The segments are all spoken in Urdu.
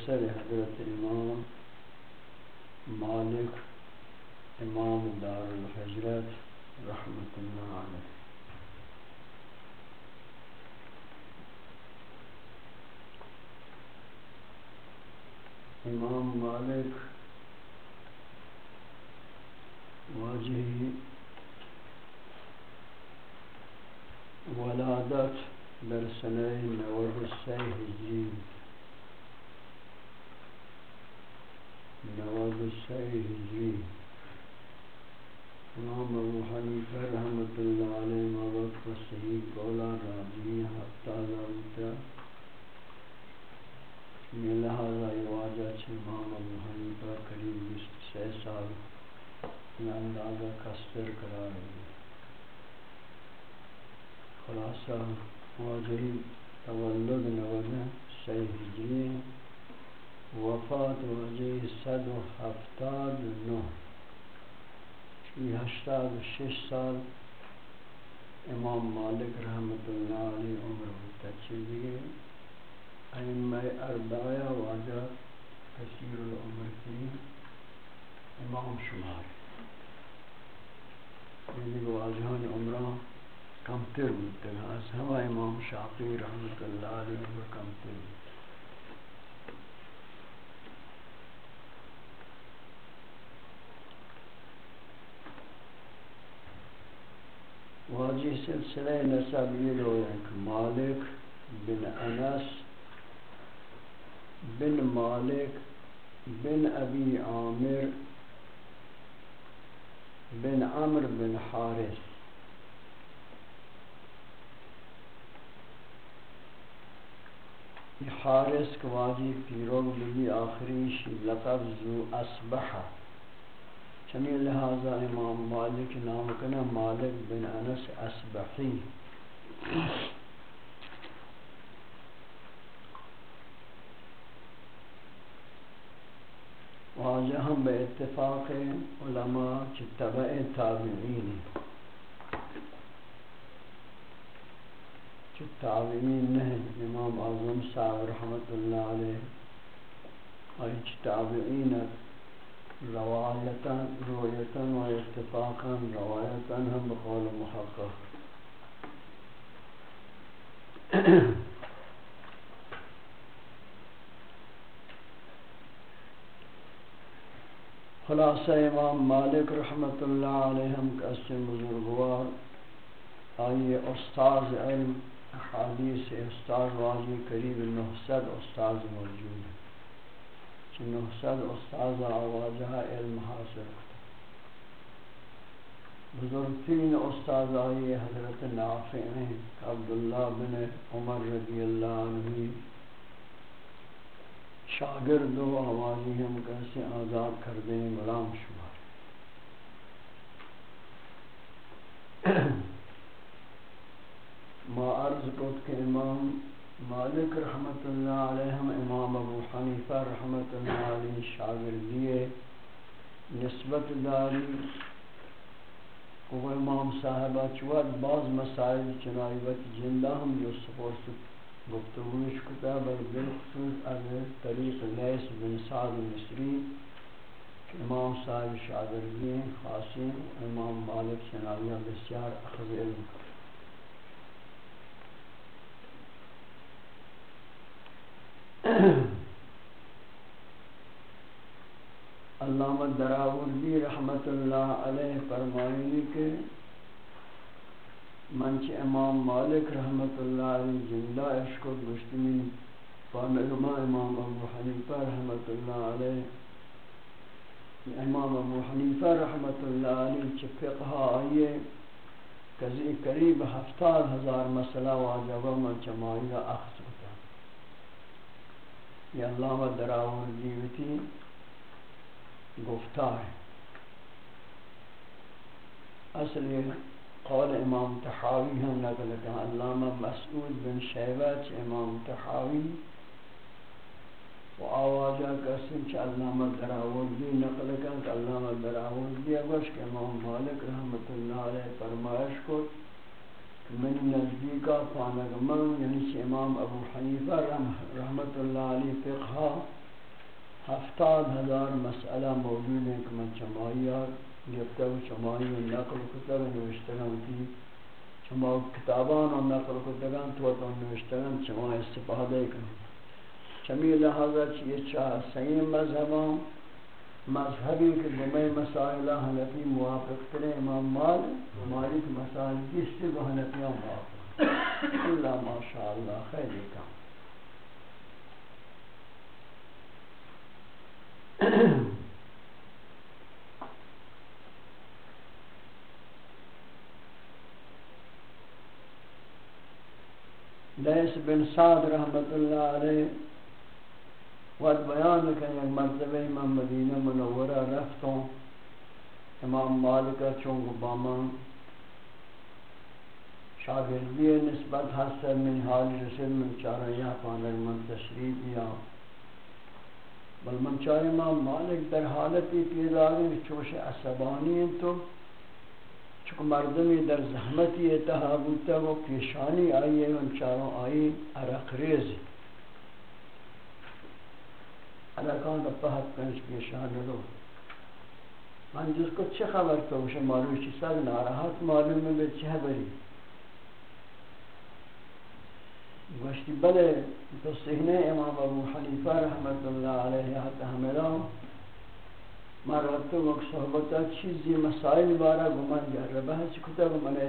مختصر حضرت امام مالک امام دار الحجرت رحمت اللہ علیہ۔ امام مالک واجهی ولادت در سنه نود سه هجری۔ نود سه هجری امام ابو حنیفه رحمت الله علیه موقع صحیح قولا راجی حتی لابتا یہ لہذا یہ واجہ چھ امام ابو حنیفہ قریب بیست سے سال یہ اندازہ کسر قرار ہے خلاصہ واجہی تولد نوزہ سی ہجری وفات واجہی صد و ہفتاد نو یہ ہشتاد شش سال امام مالک رحمت اللہ علیہ عمر متچی دیئے ائمہ اربعہ واجہ کثیر العمر کی امام شمار. یعنی واجہان عمرہ کم تر بودتے ہیں از ہوا امام شافی رحمت اللہ علیہ عمر کم تر بودتے واجی سلسلہ نسب یہ لو ہے کہ مالک بن انس بن مالک بن ابی عامر بن عمر بن حارث حارث کو واجی پیروگ لگی آخری لقب زو اسبحہ چمی لہذا امام مالک نام کنا مالک بن انس اسبحی واجہ ہم بے اتفاق علماء چی تبع تابعین چی تابعین نہیں، امام اعظم صاحب رحمت اللہ علیہ، اور چی تابعین روایتا رویتا و اتفاقا روایتا ہم بقول محقق. خلاصہ امام مالک رحمت اللہ علیہ ہم کا بزرگوار آئیے استاذ علم، حدیث استاذ واجی قریب نحصد استاذ موجود ہے نحصد استاذ آواجہ علم حاصل بزرگترین استاذ آئی حضرت نافع ہیں عبداللہ بن عمر رضی اللہ عنہ شاگرد و آوازی ہم کیسے آزاد کر دیں غلام شمار۔ ما عرض کو کہ امام مالک رحمت اللہ علیہ امام ابو حنیفہ رحمت اللہ علیہ شاگردی نسبت داری کو امام صاحبہ چوات بعض مسائل چنائی وقت جندہ ہم جو سپورس گفتگوش کتاب بالخصوص از طریق لیس بن سعد مصری امام صاحب شاگردی خاصی امام مالک چنائیہ بسیار اخذ علم۔ علامہ دراوردی رحمت اللہ علیہ فرمائنی کے منچ امام مالک رحمت اللہ علیہ زندہ عشق و گشتمی پانگما امام ابو حنیفہ رحمت اللہ علیہ امام ابو حنیفہ رحمت اللہ علیہ چھ فقہ آئیے کزی قریب ہفتاد ہزار مسئلہ واجبہ من چمائیہ اخذ یہ علامہ دراؤن دیوتی گفتار ہے۔ اصل قول امام تحاوی ہم نقل کہا علامہ مسعود بن شیبہ امام تحاوی و آوازہ قسم چھ علامہ دراوردی نقل کہا کہ علامہ دراوردی اگوش کہ امام مالک رحمت اللہ علیہ فرمائش کو من نزدیکا پانک من یعنی چھ امام ابو حنیفہ رحمت اللہ علیہ فقہ ہفتاد ہزار مسئلہ موجود ہیں کہ من چمائیات گفته و شمایی و نقل کتب نوشتگان تی شما کتابان و نقل کتگان تو تو نوشتگان شما استفاده کن چمی لحاظا چیه چاه سیم مذهبان مذهبی که بمی مسائل حنفی موافق تره امام مال مالک مسائل کسی به حنفی موافق اللہ ماشاءاللہ خیلی کم لیس بن سعد رحمت اللہ علیہ وقت بیان کہ ایک مرتبہ امام مدینہ منورہ رفتوں امام مالکہ چونگ بامان شاگردی نسبت حسن من حال رسل من چارہ یا پانر من تشریف یا بل من چارہ امام مالک در حالتی پیدا گئی چوش عصبانی تو چکہ مردمی در زحمتی اتحا بودتا وہ پیشانی آئی ہے ان چاروں آئی عرق ریز عرقان کا پہت کنش پیشانی رو من جس کو چه خبر تو اسے معلوم چی سر ناراحت معلوم ہے چه بری۔ گوشتی بلے تو سہنے امام ابو حنیفہ رحمت اللہ علیہ حتی حملہ من مرات وقت صحبتا چیزی مسائل بارا گمان جربه هست کتاب منه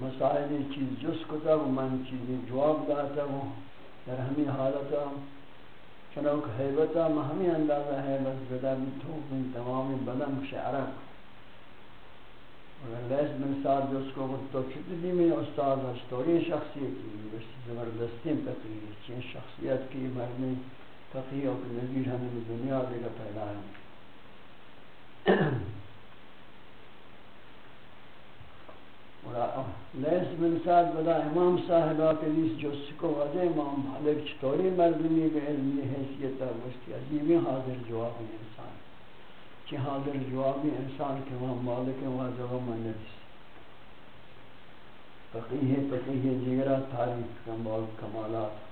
مسائل، چیز جس کتاب من چیزی جواب داتا و در همین حالتا ہوں چنانکہ حیبتا مہمی ہمیں اندازہ حیبت زدہ بھی توق من تمام بدن شعرک اور لیس بن سعد جس کو تو چھتی میں استاد اشتوری شخصیتی زبردستی تقریر چین شخصیت کی مرمی تقریر و نظیر ہمیں دنیا دے گا پیدا ہے۔ لیس بن سعد بدا امام صاحبہ کے لیس جو سکو وجہ امام مالک چطوری مردمی بے علمی حیثیتا گوشتی عجیبی حاضر جوابی انسان چی حاضر جوابی انسان کے امام مالک واجب من ندیس فقیہ فقیہ جگرہ تاریخ کمال کمالات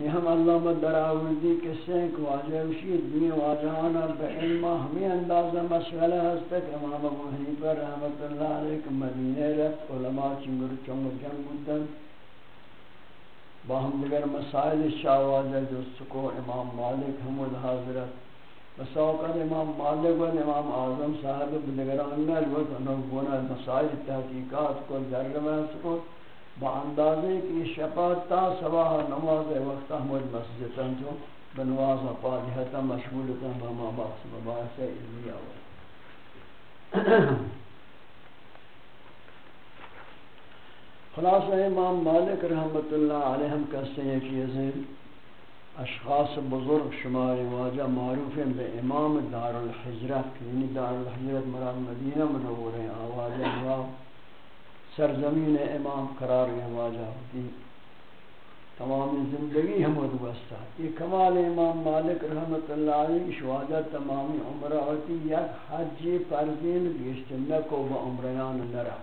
یہ ہم علامہ دراوردی کے سینک واجہ وشید دنیا واجہانا بعلمہ ہمیں اندازہ مشغلہ ہستا کہ امام ابو حنیفہ رحمت اللہ علیہ کہ مدینہ رفت علماء چنگر چنگر جنگ بودن۔ باہم دیگر مسائل شاہ واجہ جو سکو امام مالک حمود حاضرت مساوقت امام مالک و امام اعظم صاحب دیگران میں الوقت انہوں گونا مسائل تحقیقات کو جرگمہ سکو۔ با اندازے کی شفاعت تا صباح نماز وقت احمد مسجد جو بنواز پادھتا مشغولتا بما باقس مباحث علمی آور خلاص امام مالک رحمت اللہ علیہ ہم کہتے ہیں کہ یہ اشخاص بزرگ شمار واجہ معروف ہیں بے امام دار الحجرت یعنی دار الحجرت مراد مدینہ منور ہیں آواز امام سرزمین امام قرار واجہ ہوتی۔ تمام زندگی ہم وستا یہ کمال امام مالک رحمت اللہ علیہ شواجہ تمامی عمرہ ہوتی۔ یک حج فرزین بیشت نکو با عمریان نرہ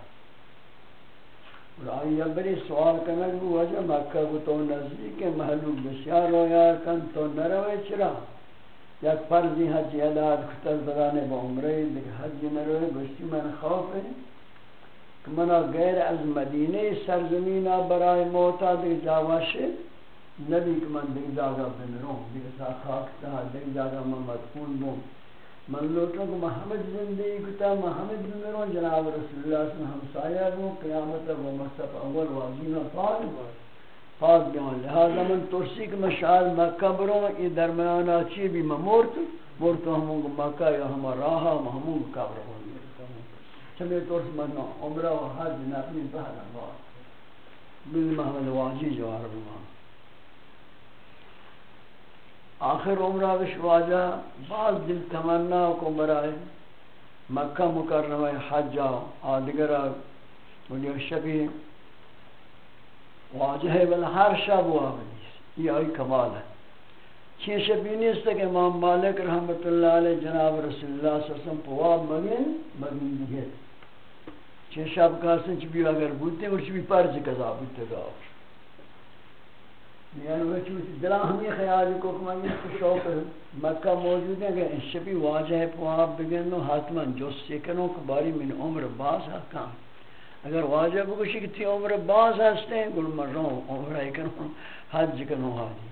اور آئی بری سوال کنک بو وجہ مکہ کو تو نزدیک محلوب بسیار رویار کن تو نروے چرا۔ یک فرزی حج عداد کتل بدانے با عمرہ دیکھ حج نروے گوشتی من خوف ہے۔ کہ منا غیر از مدینہ سرزمینہ برای موتا دیکھ جاواشے نبی کہ من دیکھ جاگا بمروں دیکھ سا خاک تہا دیکھ جاگا من مدفون بوں من لوٹوں کہ محمد زندگی کتا محمد بمروں جناب رسول اللہ صلی اللہ علیہ وسلم ہمسایہ بوں قیامت و مصف اول واضینا فعال فعال بیان لہذا من ترسی کہ مشاہد مکہ بروں یہ درمیانہ چی بھی ممورت مورتو ہموں مکہ یا ہمارا راہا محمود قبر. ہوں چمی طور سے من عمرہ و حج نبی بہر اللہ بل محمد واجی جوار اللہ آخر عمرہ بشواجہ بعض دل تمنا کو برائے مکہ مکرمہ حجہ آدگرہ ولی شبی واجہ بل ہر شب وابدیس یہ آئی کمال ہے۔ چین شبی نیست کہ امام مالک رحمت اللہ علیہ جناب رسول اللہ صلی اللہ علیہ وسلم پواب مگن مگن دیگے چین شب کاسن چی بھی اگر بودتے ورچی بھی پرز کذا بودتے گا۔ یعنی وہ چوتی دلان ہمیں خیالی کو کہ میں یہ شوق مکہ موجود ہے کہ ان شبی واجہ پواب بگنو حتما جو سکنوں کے باری من عمر باز حکام اگر واجہ بگوشی کہ تی عمر باز ہستے ہیں گل مروں، عمر ایکنوں حج کنوں حاجی۔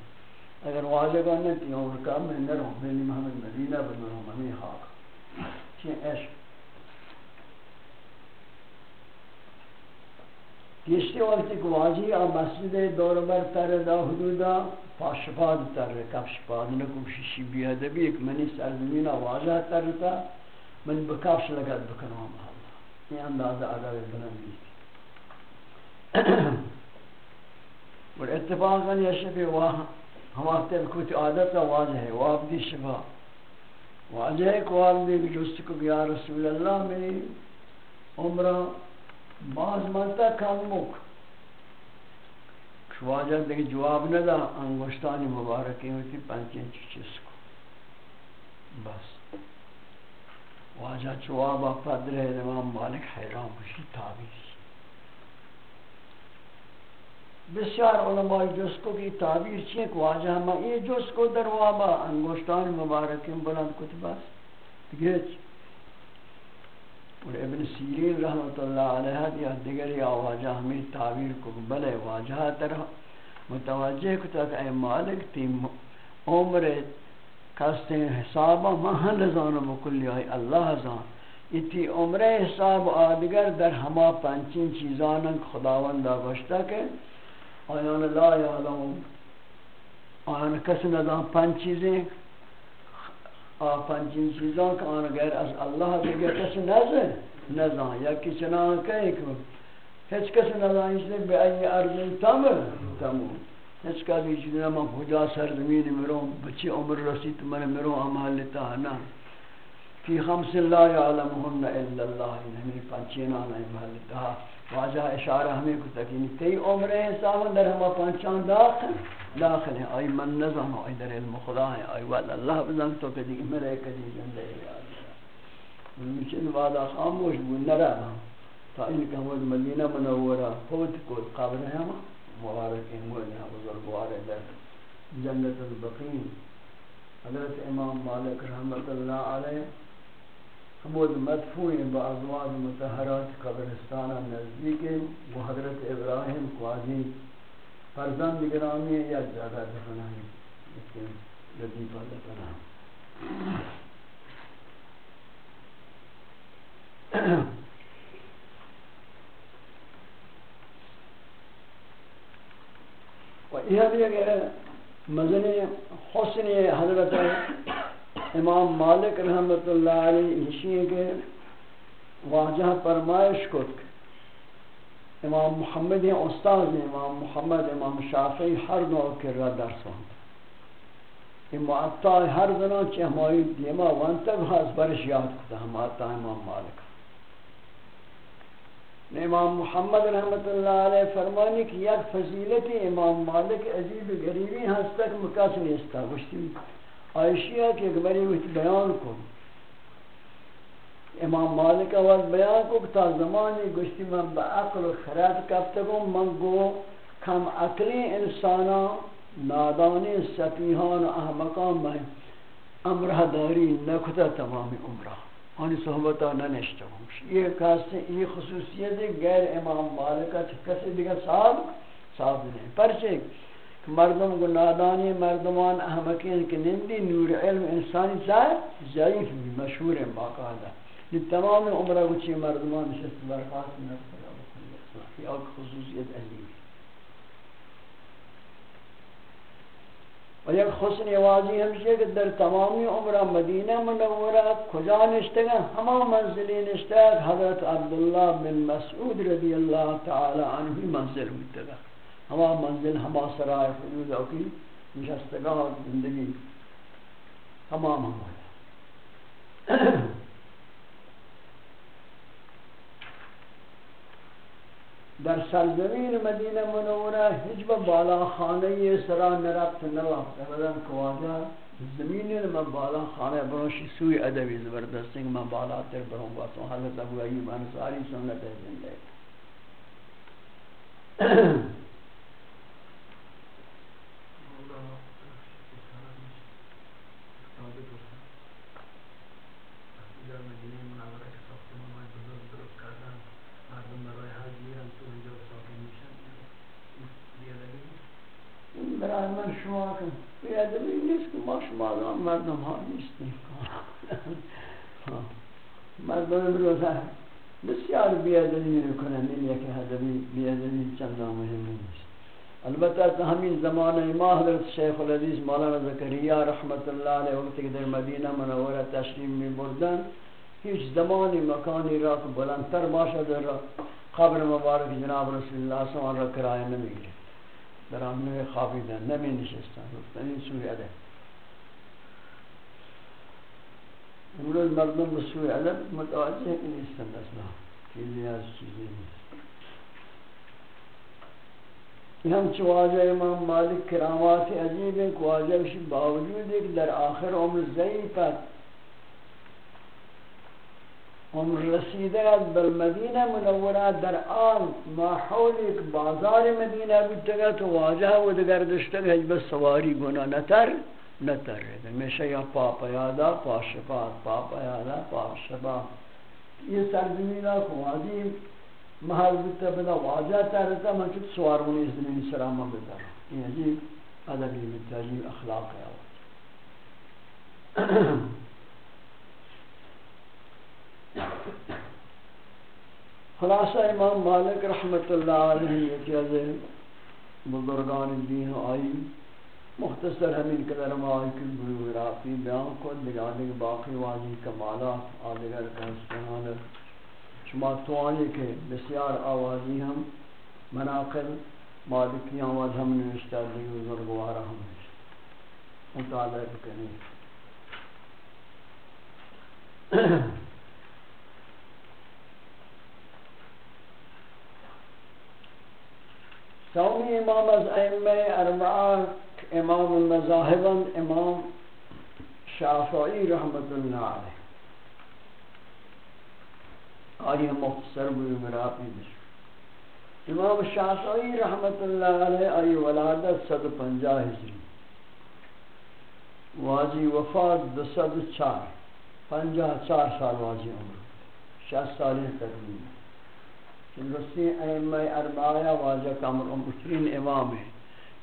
اگر واضح کرنے تی عمر کا میں نہ رہوں میں محمد مدینہ بنوں ہمیں حق چین عشق۔ کشتی وقت ایک واجی آ مسجد دور بر تر دا حدودا پاشپاد تر کفشپاد نکو شیشی بیاده بی ایک منی سرزمین واجه تر تا، من بکفش لگت بکنم اللہ یہ اندازہ عدد بلندی اور اتفاقا یہ شفی واہ، ہم آتے کچھ عادت واضح ہے وابدی شفا واضح ہے کہ وابدی جست کو یا رسول اللہ میری عمرہ بعض منتا کم مک. واجہ دیکھ جواب نہ دا انگوشتانی مبارکی ہوتی پنچین چیز کو. بس. واجہ جواب پدر امام مالک حیران بشی تعبیر بسیار علماء جس کو کی تعبیر چیئے کہ واجہ ہم یہ جس کو دروابا انگوشتان مبارکی بلند کتباس گیچ اور ابن سیرین رحمت اللہ علیہ یا دیگر یا واجہ ہمیں تعبیر کو بلے واجہ طرح متوجہ کو تک اے مالک تی عمر کستے حسابا محل زانو مکلی آئی اللہ زان۔ اتی عمر حساب آدگر در ہما پنچین چیزانا خداوندہ گوشتا کہ آیان لا یعلم۔ آیان کس ندان پنچ چیزیں۔ پنجین چیزاں کہ آن غیر از اللہ دیگر کسی نزن نزان یا کی چنان کہیں کہ ہیچ کسی نزان اس نے بے ای ارض تمر تمو ہیچ کسی چیزی نما خدا سرزمین مروں، بچی عمر رسید من مروں عمال تاہنا فی خمس لا یعلمہن الا اللہ ہمیں پنچین آنا عمال تاہا واجہ اشارہ ہمیں کو تکینی تی عمر حساب در ہما پنچان داخل۔ داخل ہیں آئی من نظام آئی در علم خدا ہیں آئی وعد اللہ بزنگ تو کہ کدی مرے کدی جندے مچن وعدہ خاموش بو نرہ تا ان کا حمد مدینہ منورہ فوت کو قابل ہے ہما مبارک امول یہاں بزرگوار در جنت البقین۔ حضرت امام مالک رحمت اللہ علیہ۔ حمود مدفوع با ازواج متحرات قبرستان نزدیک و حضرت ابراہیم قواضی فرزند گرامی یا زیادہ دفنا ہے؟ اس کے لطیفہ دفنا و یہ بھی اگر مزنی حسن حضرت امام مالک رحمت اللہ علیہ نشین کے واجہ فرمائش کو امام محمد استاد، امام محمد، امام شافعی ہر نوع کے را درس ہوں یہ معطا ہر دنوں چھ ہماری دیما وان تک ہاس برش یاد کتا ہم آتا امام مالک. امام محمد رحمت اللہ علیہ فرمانی کہ یک فضیلت امام مالک عجیب غریبی ہستک مکاس نیستا گوشتی. عائشیہ کے گبری وچ بیان کو امام مالک اول بیان کو تا زمانی گشتی من با عقل و خرد کفتگو من گو کم عقلی انسانا نادانی سفیحان و احمقان میں امرہ داری نکتا تمام عمرہ آنی صحبتا نہ نشتا یہ کہاستے یہ خصوصیت ہے غیر امام مالکہ کسی دیگر صاحب صاحب نہیں پرچے مردم کو نادانی، مردمان احمقین کے نندی نور علم انسانی چاہے ضعیف بھی مشہور ہے باقاعدہ یہ تمام عمرہ کو چی مردمان نشست برخواست نفر یہ خصوصیت اہلی و یک حسن واضی ہمشہ کہ در تمامی عمرہ مدینہ منورہ کجا نشتگا ہما منزلی نشتگ حضرت عبداللہ بن مسعود رضی اللہ تعالی عنہ منزل ہوتگا ہما منزل ہما سرائے حدود اوکی نشستگا زندگی تمام ہمارا در سرزمین مدینه منوره هیچ با بالا خانه سرا نرفت نرفت. ابدا کواجا زمین من بالا خانه بروش سوی ادبی زبردستی من بالا تر برون واسو حضرت ابو ایوب انصاری سنت زنده. مدینه برای من شما کن. بیادبی نیست که ما شما آدم مردم ها نیستیم مردم بروزن بسیار بیادبی میکنن این یکی هدبی بیادبی چند مهم نیست. البته از همین زمان ما حضرت شیخ العزیز مولانا زکریا رحمت الله علیه، وقتی که در مدینه منوره تشریف می بردن هیچ زمانی مکانی را که بلندتر باشد در قبر مبارک جناب رسول الله صلی اللہ علیہ وسلم را کرایه نمیگیره. در آن خوابیدن نمی نشستن گفتن این سوی ادب امروز مردم به سوی ادب متوجه نیستن اصلا. چیزی از چیزی نیست. یہ ہم چواجہ امام مالک کرامات عجیب ہیں کہ واجہ باوجود ہے در آخر عمر ضعیفت عمر رسیده بر مدینه منوره در آن ماحول یک بازار مدینه بودتگه تو واجه و دگر دشتگه هج بس سواری گناه نتر نتر. میشه یا پا پیادا پا شفا پا پیادا پا شفا یہ سرزمین خوادی محل بودتا بدا واجه ترتا من چود سوارونی زمین سرامه بدر یہ عجیب ادبی بودتا عجیب اخلاق ہے خلاصہ امام مالک رحمت اللہ علیہ یکی از بزرگان دین آئی، مختصر ہمین قدر مائی کی بلوگرافی بیان کو دگانے باقی واجی کمالات آدگر کنسپنان شما توانی کے بسیار آوازی ہم مناقل مالکی آواز ہم نوشتہ دیگو بزرگوارا ہم نوشتہ مطالعہ کریں۔ سومی امام از ائمه اربعه امام المذاهب امام شافعی رحمت اللہ علیہ۔ آئی مختصر بھی مراپی بشو امام شافعی رحمت اللہ علیہ آئی ولادت صد پنجا ہجری۔ واجی وفات دو صد چار۔ پنجا چار سال واجی عمر۔ شاست سالی تقریباً۔ رسی ائمہ اربعہ واجہ کامر امترین امام ہے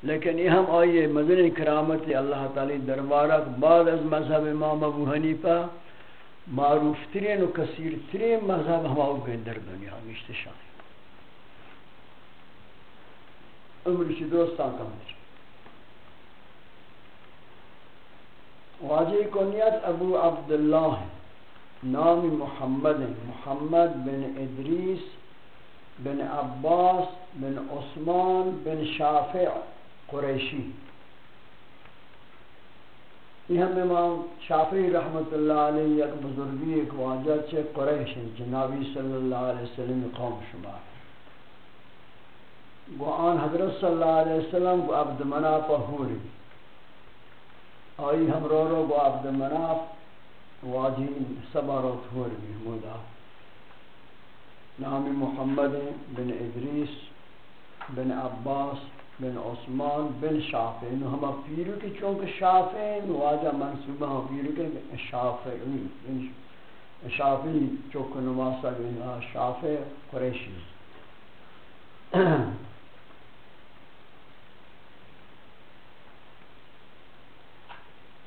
لیکن یہ ہم آئیے مدن کرامت اللہ تعالی دربارہ بعد از مذہب امام ابو حنیفہ معروف ترین و کثیر ترین مذہب ہم آؤ گئے در دنیا گشت شاہی عمر کی دوستان کا مجھے واجہ کنیت ابو عبداللہ نام محمد محمد بن ادریس بن عباس، بن عثمان، بن شافع، قریشی۔ یہ ہم امام شافعی رحمت اللہ علیہ ایک بزرگی، ایک واجہ چھے، قریش جنابی صلی اللہ علیہ وسلم قوم شمار گو آن حضرت صلی اللہ علیہ وسلم گو عبد مناف حوری آئی ہم رو رو گو عبد مناف واجی سبا رو حوری مودا نام محمد بن ادریس، بن عباس، بن عثمان، بن شافع نو ہم پیرو کی چونکہ شافع واجہ منصوبہ ہم پیرو کے شافعی شافی چوک نماسا گنا شافی قریشی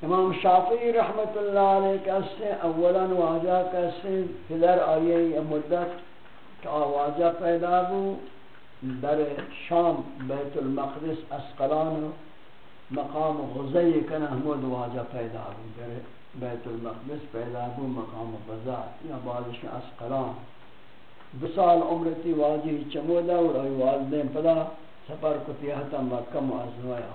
امام شافعی رحمت اللہ علیہ کہتے ہیں، اولا واجہ کہتے ہیں پدر آئیے یہ مدت۔ کہ واجہ پیدا ہو در شام بیت المقدس اسقلان مقام غزی کن احمد واجہ پیدا ہو در بیت المقدس پیدا ہو مقام غزا یا بعضش اسقلان. دو سال عمرتی واجی چمودا اور آئی والدین پدا سفر کو تیہتا مکہ معزنویا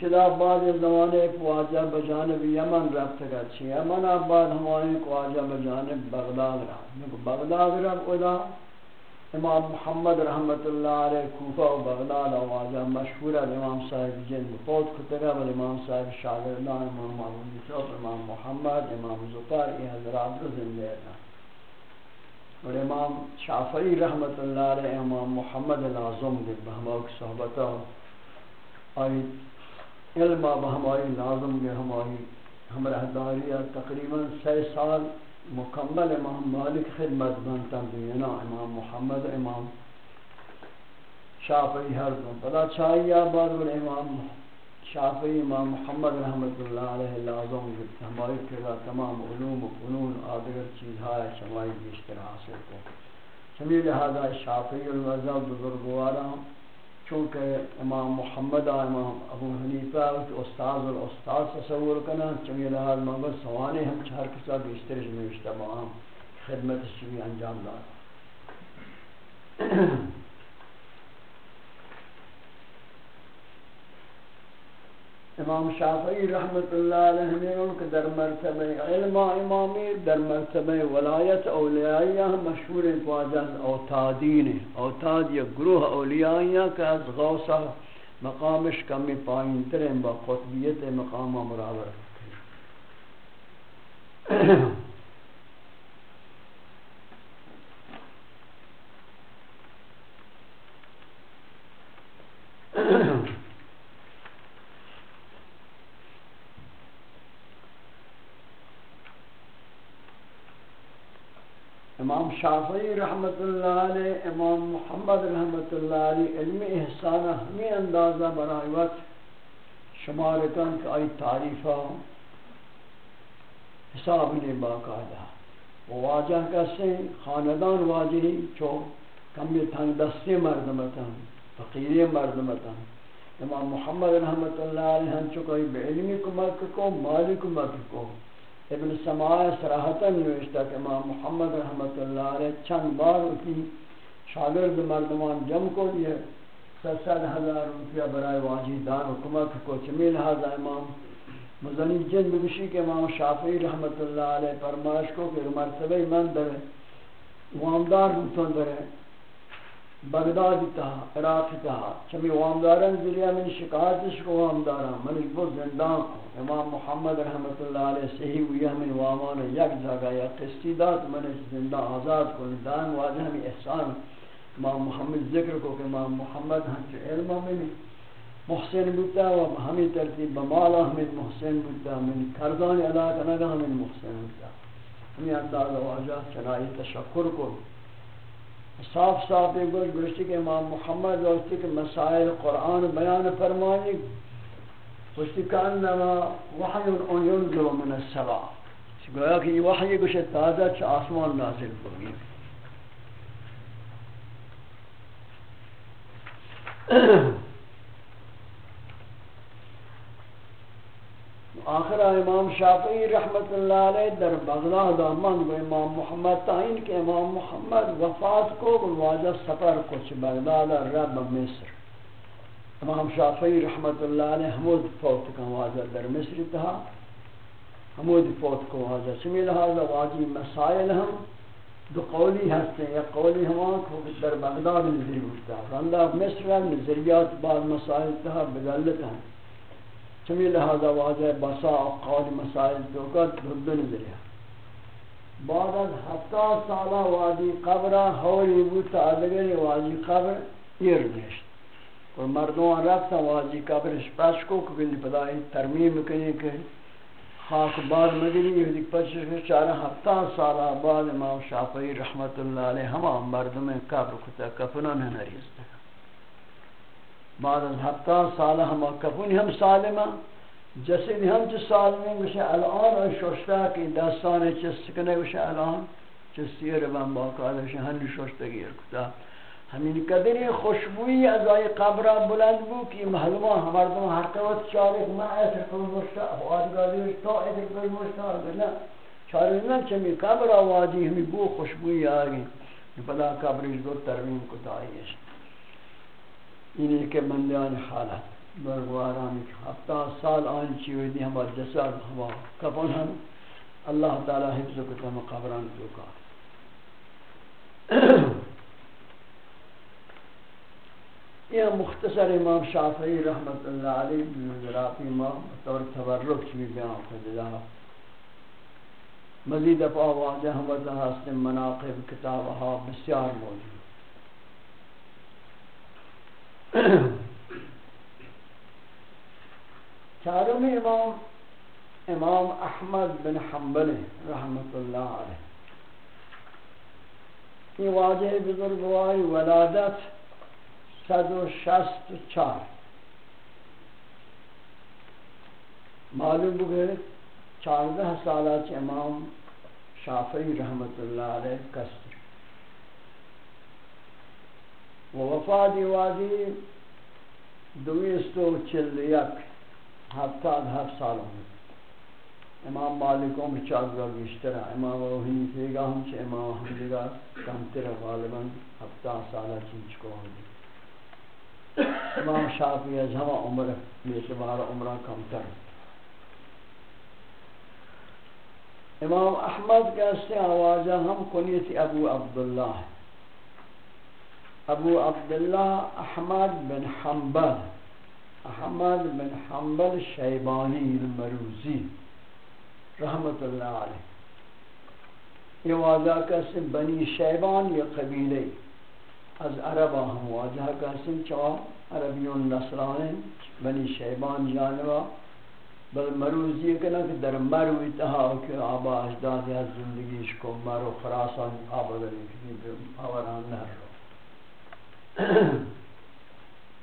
چدا بعد زمانے ایک واجہ بجانب یمن رفت گا چھ یمن بعد ہمارے کو واجہ بجانب بغداد رہا بغداد رہا ادا امام محمد رحمت اللہ علیہ کوفہ و بغداد واجہ مشہور ہے امام صاحب جن فوت کتگا و امام صاحب شاگردان، امام ابو یوسف، امام محمد، امام زفر یہ حضرات رو زندے رہا اور امام شافعی رحمت اللہ علیہ، امام محمد العظم دے بہماک صحبتہ۔ آئی علم اب ہماری لازم گے ہماری ہمارا داریہ تقریباً سی سال مکمل امام مالک خدمت بنتا دینا امام محمد، امام شافعی ہر دن پدا چاہیے آباد اور امام شافعی، امام محمد رحمت اللہ علیہ لازم گے ہماری کردہ تمام علوم و فنون آدگر چیز ہے شمائی بیشتر حاصل کو سمی لہذا شافعی المذہب بزرگوارا چونکہ امام محمد امام ابو حنیفہ استاذ اور تصور کنا چمی لحاظ محمد سوانے ہم چہر کے ساتھ بیشتر میں اجتماع خدمت شوی انجام دار۔ امام شافعی رحمت اللہ علیہ نے کہ در مرتبہ علم امامی در مرتبہ ولایت اولیائیہ مشہور فواجن اوتادین، اوتاد یا گروہ اولیائیہ کہ از غوثہ مقامش کمی پائین ترین با قطبیت مقام مرابر امام شافعی رحمت اللہ علیہ، امام محمد رحمت اللہ علیہ علم احسان ہمیں اندازہ برائی وقت شمار کہ آئی تعریفہ حساب نے باقاعدہ۔ وہ واجہ کسے خاندان واجہی چو کمی تنگ دستے مردمتا فقیری مردمتا امام محمد رحمت اللہ علیہ ہم چو کوئی بعلمی کمک کو مالی کمک کو۔ ابن سماع صراحتا نوشتا کہ امام محمد رحمت اللہ علیہ چند بار اسی شاگرد مردمان جم کو یہ ست ست ہزار روپیہ برای واجی دان حکومت کو چمیل حضا امام مزنی جن بگشی کہ امام شافعی رحمت اللہ علیہ فرمائش کو کہ مرتبہ من در وامدار بوتون در بغداد تا عراق تا. چمی وامداران ذریعہ من شکایتش کو وامداران من ایک زندان کو امام محمد رحمت اللہ علیہ صحیح ہوئی من وامان یک جگہ یا قسطی داد، من زندہ آزاد کو دائم واضح ہمیں احسان. امام محمد ذکر کو کہ امام محمد ہنچ علم من محسن بودتا و ہمیں ترتیب بمالا ہمیں محسن بودتا. من کردان علاقہ نگا ہمیں محسن بودتا. ہمیں اندازہ واجہ، چنائی، تشکر کو صاف صاف یہ گوش گوشتی کہ امام محمد گوشتی کہ مسائل قرآن بیان فرمانی گوشتی کہ انما وحی ان ینزل من السبع گویا کہ یہ وحی گوشت تازہ چھ آسمان نازل ہوگی۔ آخر امام شافعی رحمت اللہ علیہ در بغداد آمد و امام محمد تعین کہ امام محمد وفات کو واجہ سفر کچھ بغداد رب مصر۔ امام شافعی رحمت اللہ علیہ حمود فوت کا واجہ در مصر تھا۔ حمود فوت کو واجہ سمی لہذا واجی مسائل ہم دو قولی ہستے یا قولی ہمان کو در بغداد نظری ہوتا رندہ مصر نظریات بعض مسائل تھا، بدلت ہیں۔ چمی لہذا واضح بسا قول مسائل تو کا دھد نظریہ بعد از ہفتہ سالہ وادی قبرہ ہوری بوتا ادگر وادی قبر ایر نشت اور مردوں رفتہ واجی قبرش پاش کو کبھی پدائی ترمیم کنی کہ خاک بار مدنی یہ دیکھ پچھش کے چار ہفتہ سالہ بعد امام شافعی رحمت اللہ علیہ ہما مردم قبر کتا کفنان نریز دکا بعد از ہفتہ سالہ ہما کفنی ہم سالمہ جسد ہم چھ سالمی گوشے الان اور شوشتا کی دستان چس سکنے گوشے الان چس سیر بان باقا دوشے ہنی شوشتا گیر کتا۔ ہمین قدری خوشبوئی از آئی قبر بلند بو کی محلومہ ہماردوں ہر قوت چارک ما ایتر پر مشتا آواز گالیوش تا ایتر پر مشتا اگر نا چارک نا چمی قبر آوازی ہمی بو خوشبوئی آگی پدا قبرش دو ترمیم کتا آئیش۔ اینی کہ بندیان حالت برگواران ہفتہ سال آن چیوئی دی ہما جسد ہما کپن ہم اللہ تعالی حفظ کتا مقابران دوکا یہ مختصر امام شافعی رحمت اللہ علیہ بزراتی امام طور تبرک بھی بیان کو دلا مزید اپا واجہ وضع حسن مناقب کتابہا بسیار موجود چاروں امام امام احمد بن حنبل رحمت اللہ علیہ۔ یہ واجہ بزرگوائی ولادت صد و شست چار۔ معلوم بگے چاردہ سالہ چھ امام شافعی رحمت اللہ علیہ کسر و وفاد وادی دویست و چل یک ہفتاد ہفت سالوں میں امام مالکوں میں چاردہ بیشتر ہے امام روحی تیگا ہم چھ، امام حمدگا کمتر غالباً ہفتہ سالہ چیز کو ہوگی امام شافعی از ہما عمر بیشبار عمرہ کم تر۔ امام احمد کہتے ہیں آوازہ، ہم کنیت ابو عبداللہ۔ ابو عبداللہ احمد بن حنبل، احمد بن حنبل شیبانی المروزی، رحمت اللہ علیہ۔ یہ واضح کہتے ہیں بنی شیبان یہ قبیلے از عربا ہم واجہ کہسن چوا عربیون نصران بنی شیبان جانبا بل مروزی کنا کہ در مروی تہا کہ آبا اجداد یا زندگیش کو مرو خراسان آبا دلی کہ آوران نہ رو۔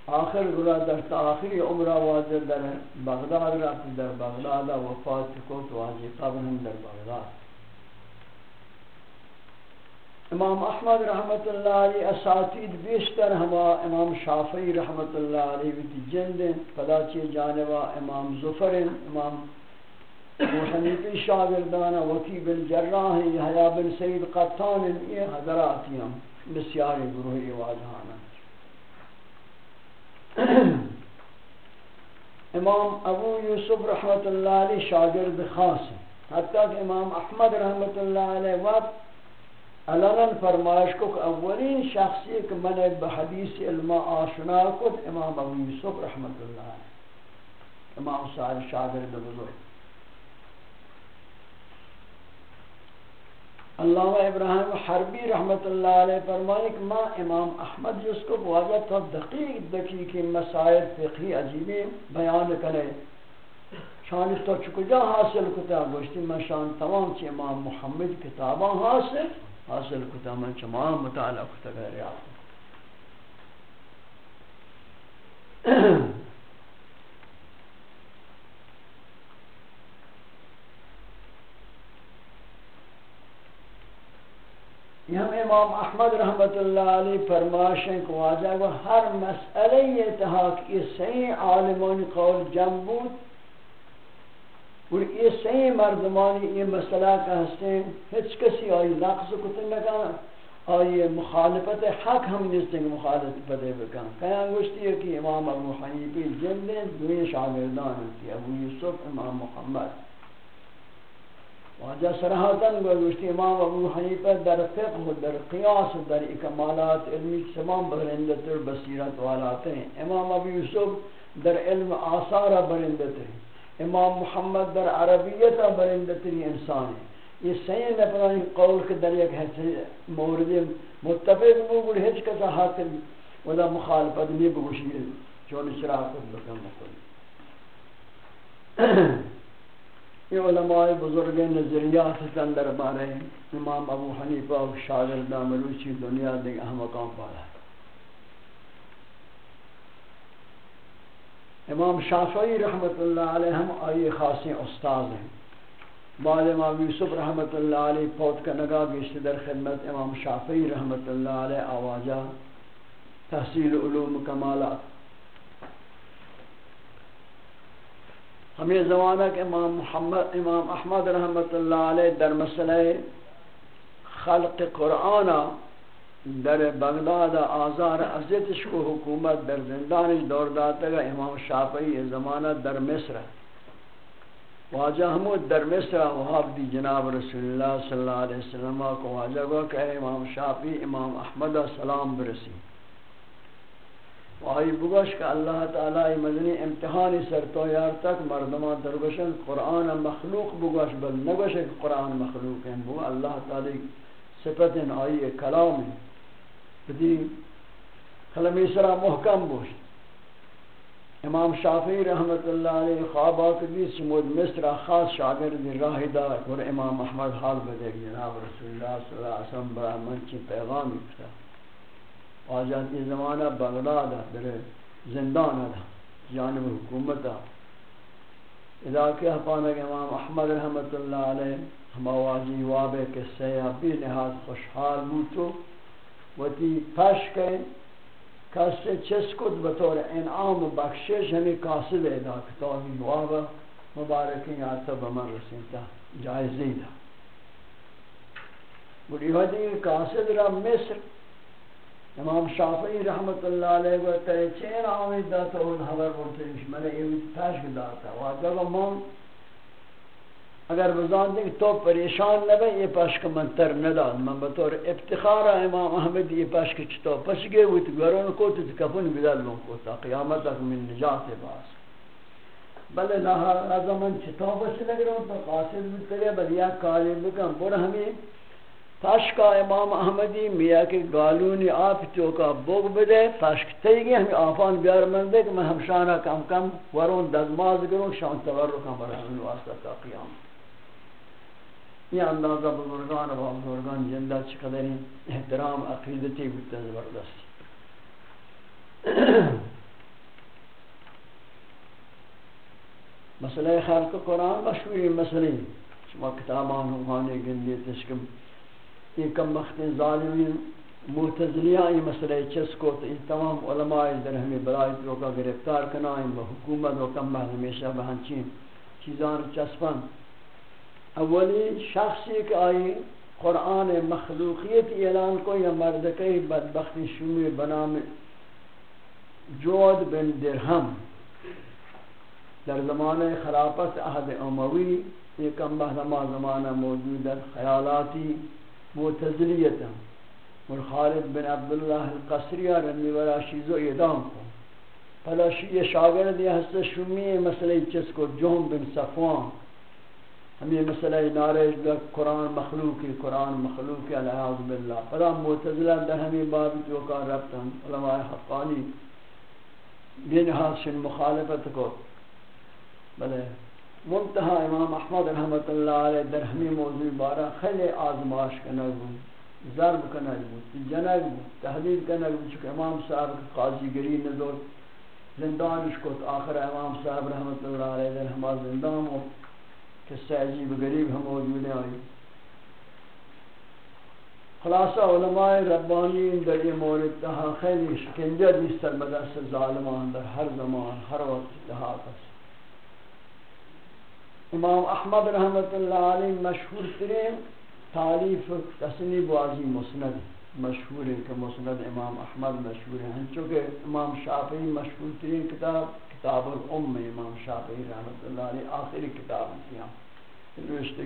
آخر گلا در تاخری عمرہ واجہ در بغداد رفت، در بغداد وفات کو تو آجی قبر در بغداد. امام احمد رحمت اللہ علیہ اساتید بیشتر ہما امام شافعی رحمت اللہ علیہ ویتی جند پدا چی جانبا امام زفر امام ابو حنیفی شاگردانا وکی بن جراح یحییٰ بن سید قطان یہ حضراتی ہم بسیاری گروہی واجہانا امام ابو یوسف رحمت اللہ علیہ شاگرد خاص حتیٰ کہ امام احمد رحمت اللہ علیہ وقت علنا فرمائش کو کہ اولین شخصی کہ من بحدیث علم آشنا کو امام ابو یوسف رحمت اللہ علیہ۔ امام صاحب شاگرد بزرگ۔ علامہ ابراہیم حربی رحمت اللہ علیہ فرمائے کہ ما امام احمد جس کو واجہ تھا دقیق دقیق مسائل فقہی عجیبی بیان کرے۔ شان تو چکجا حاصل کتا گوشتی میں شان تمام چی امام محمد کتاباں حاصل حاصل کتا من چما مطالعہ کتا گئے ہم امام احمد رحمت اللہ علیہ فرماشیں کو واجہ وہ ہر مسئلہ یہ تہا کہ یہ صحیح عالمون قول جنبود اور یہ صحیح مردمانی یہ مسئلہ کا حسین ہچ کسی آئی نقص کتن لگا آئی مخالفت حق ہم نستے کہ مخالفت بکن کیا گوشتی ہے کہ امام ابو حنیفی جلد دوی شاگردان ہوتی ابو یوسف، امام محمد۔ واجہ صراحتاً گوشتی امام ابو حنیفہ در فقہ در قیاس در اکمالات علمی تمام سمان برندتر بصیرت والاتے ہیں۔ امام ابو یوسف در علم آثار برندتر ہیں۔ امام محمد در عربیت برندتری انسان ہے یہ صحیح نفرانی قول کے در یک مورد متفق مو بڑھ ہچ کسا حاکم ودا مخالفت نہیں بگوشی چون چرا خود بکن یہ علماء بزرگ نظریات سے اندر بارے امام ابو حنیفہ و شاگرد مروچی دنیا دیکھ اہم مقام پایا امام شافعی رحمت اللہ علیہ ہم آئی خاصی استاذ ہیں۔ بعد امام یوسف رحمت اللہ علیہ پوت کا نگاہ گشت در خدمت امام شافعی رحمت اللہ علیہ آواجہ تحصیل علوم کمالات۔ ہمیں زمانہ کہ امام محمد، امام احمد رحمت اللہ علیہ در مسئلہ خلق قرآن در بغداد آزار عزتش کو حکومت در زندانش دور داتا گا امام شافعی زمانہ در مصر واجہ حمود در مصر وحاب دی جناب رسول اللہ صلی اللہ علیہ وسلم کو واجہ گو کہ امام شافعی، امام احمد سلام برسی۔ آئی بگوش کہ اللہ تعالی مدنی امتحانی سر تو یار تک مردمان درگوشن قرآن مخلوق بگوش بل نگوش کہ قرآن مخلوق ہیں بو اللہ تعالی صفت آئی کلام ہیں بدی کلمی سرا محکم بوش. امام شافعی رحمت اللہ علیہ خواب آکدی سمود مصر خاص شاگرد راہ دا اور امام احمد حال بدے جناب رسول اللہ صلی اللہ علیہ وسلم برا منچی پیغامی کتا آجاتی زمانہ بغداد در زندان دا جانب حکومت اذا کہ پانک امام احمد رحمت اللہ علیہ ہم آوازی وابے کے سیابی نہاز خوشحال بوتو وتی پش کے کس چس کد بطور انعام و بخشش ہمیں قاصد ادا کتابی وابا مبارکی آتا بمن رسیتا جائزی دا بڑی وقتی قاصد را مصر امام شافعی رحمت اللہ علیہ و تے چین آمد داتا ان حبر بولتنش میں نے یہ تشک داتا و جب من اگر بزان دیں تو پریشان نبے یہ پشک من تر نداد من بطور افتخار امام احمد یہ پشک چطو پس گئے ہوئی تو گرون کو تو کفن بدل لوں کو تا قیامت تک من نجات باس بلے لہذا من چطو بس لگ رہا ہوں؟ تو قاصد بترے بل یا کالی بکن پر ہمیں پشکا امام احمدی میاں کے گالونی آپ تو کا بوگ بدے پشک تیگی ہمیں آفان بیار من دے کہ میں ہمشانہ کم کم ورون دزماز کروں شان تورکم برہمن واسطہ تا قیام. یہ اندازہ بزرگان و بزرگان جندہ چقدر احترام عقیدتی بودتا زبردست مسئلہ خلق قرآن مشہوری مسئلہ. شما کتابان ہونے گندی تشکم یہ کم وقت ظالمین معتزلیاں یہ مسئلہ چس کو تو تمام علماء در ہمیں برائے تو کا گرفتار کرنا ہے حکومت و کم بعد ہمیشہ بہنچین چیزان چسپن اولی شخصی کہ آئی قرآن مخلوقیت اعلان کو یا مرد کئی بدبختی شومی بنام جود بن درہم۔ در زمان خلافت عہد اموی یہ کم بعد زمانہ موجود ہے خیالاتی معتزلیتا اور خالد بن عبداللہ القصری رمی ورا شیزو اعدام کو. پھلا یہ شاگرد یہ حصہ شمی مسئلہ چس کو جہم بن صفوان. ہم یہ مسئلہ نارج دا قرآن مخلوقی قرآن مخلوقی علیہ باللہ. پھلا معتزلہ در ہمیں باب جو کا ربطا علماء حقانی. بین حاصل مخالفت کو. بلے منتہا امام احمد رحمت اللہ علیہ در ہمیں موضوع بارہ خیلی آزماش کنگ بود، ضرب کنگ بود جنگ بود تحلیل کنگ بود چکہ امام صاحب قاضی گری نظر زندانش کت آخر امام صاحب رحمت اللہ علیہ در ہما زندان ہو قصہ عجیب غریب ہم موجود آئی خلاصہ علماء ربانی در یہ مورد تہا خیلی شکنجہ دیستر مدرس ظالمان در ہر زمان، ہر وقت تہا کس امام احمد رحمت اللہ علیہ مشہور ترین تعلیف تسنی بازی مسند، مشہور ہے کہ مسند امام احمد مشہور ہیں چونکہ امام شافعی مشہور ترین کتاب کتاب الام امام شافعی رحمت اللہ علیہ آخری کتاب کیا رشتے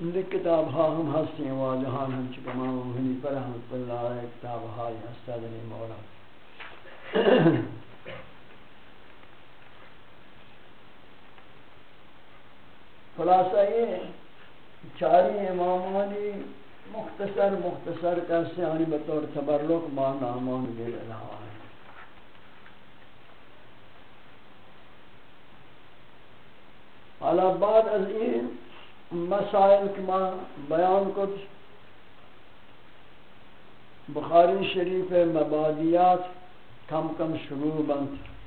ان کتاب ہا ہم ہستی ہیں واجہان ہم چکہ امام ابو حنیفہ رحمت اللہ علیہ کتاب ہائی ہستہ دنی یعنی مولا۔ خلاصہ یہ چاری امامانی مختصر مختصر کیسے آنی بطور تبرک ما نامان دے رہا ہے حالا بعد از این مسائل که ما بیان کد بخاری شریف مبادیات کم کم شروع بند۔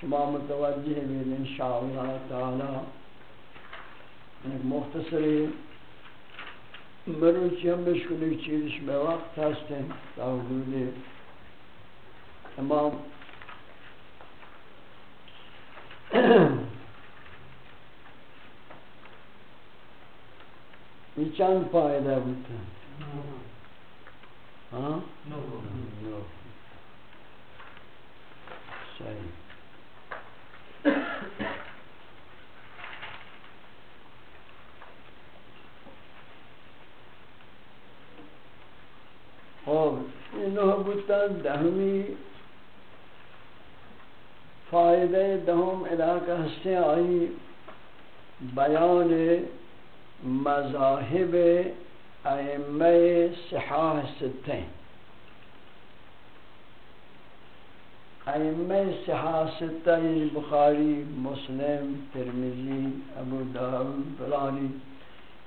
شما متوجہ بید انشاءاللہ تعالی. ایک مختصری مروچی ہم بشکنی چیزش میں وقت ہستیں تا حدود امام یہ چند فائدہ ہوتا ہے ہاں نو صحیح اور انہوں بودتا دہمی فائدہ دہم علاقہ سے آئی بیان مذاہب ائمہ صحاح ستیں ائمہ صحاح ستیں یعنی بخاری، مسلم، ترمذی، ابو داود فلانی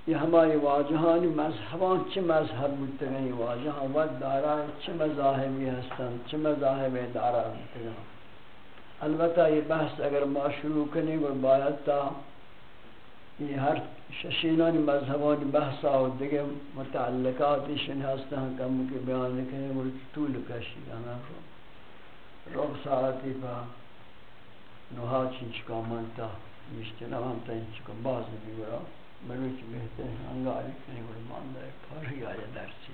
یہ ہماری واجہانی مذہبان چھ مذہب بودتے گئیں واجہاں ود دارا چھ مذاہبی ہستن چھ مذاہب دارا بودتے البتہ یہ بحث اگر ما شروع کرنے گو باید تا یہ ہر ششینانی مذہبانی بحثا و دیگے متعلقاتی شن ہستا کم کے بیان لکھنے گو طول کشی گانا رو. روح ساعتی پا نوحا چنچکا منتا مشتنا منتا انچکا باز بھی بلوچ بہتے ہیں انگاری کنے گرمان دائے پھر ہی آیا درسی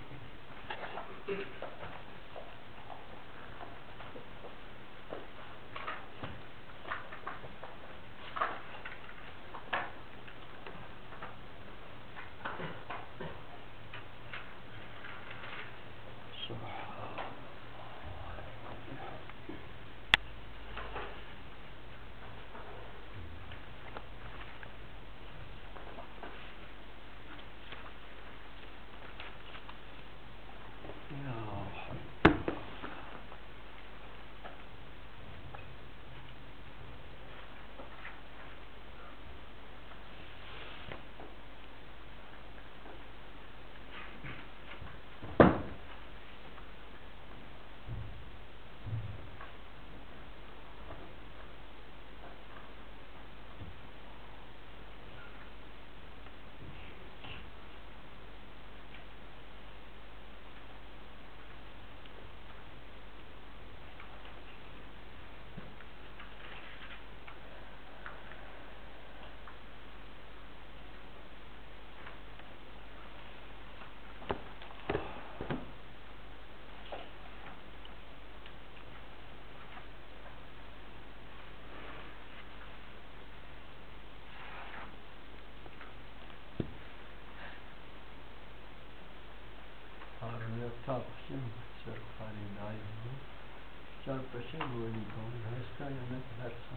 business, and that's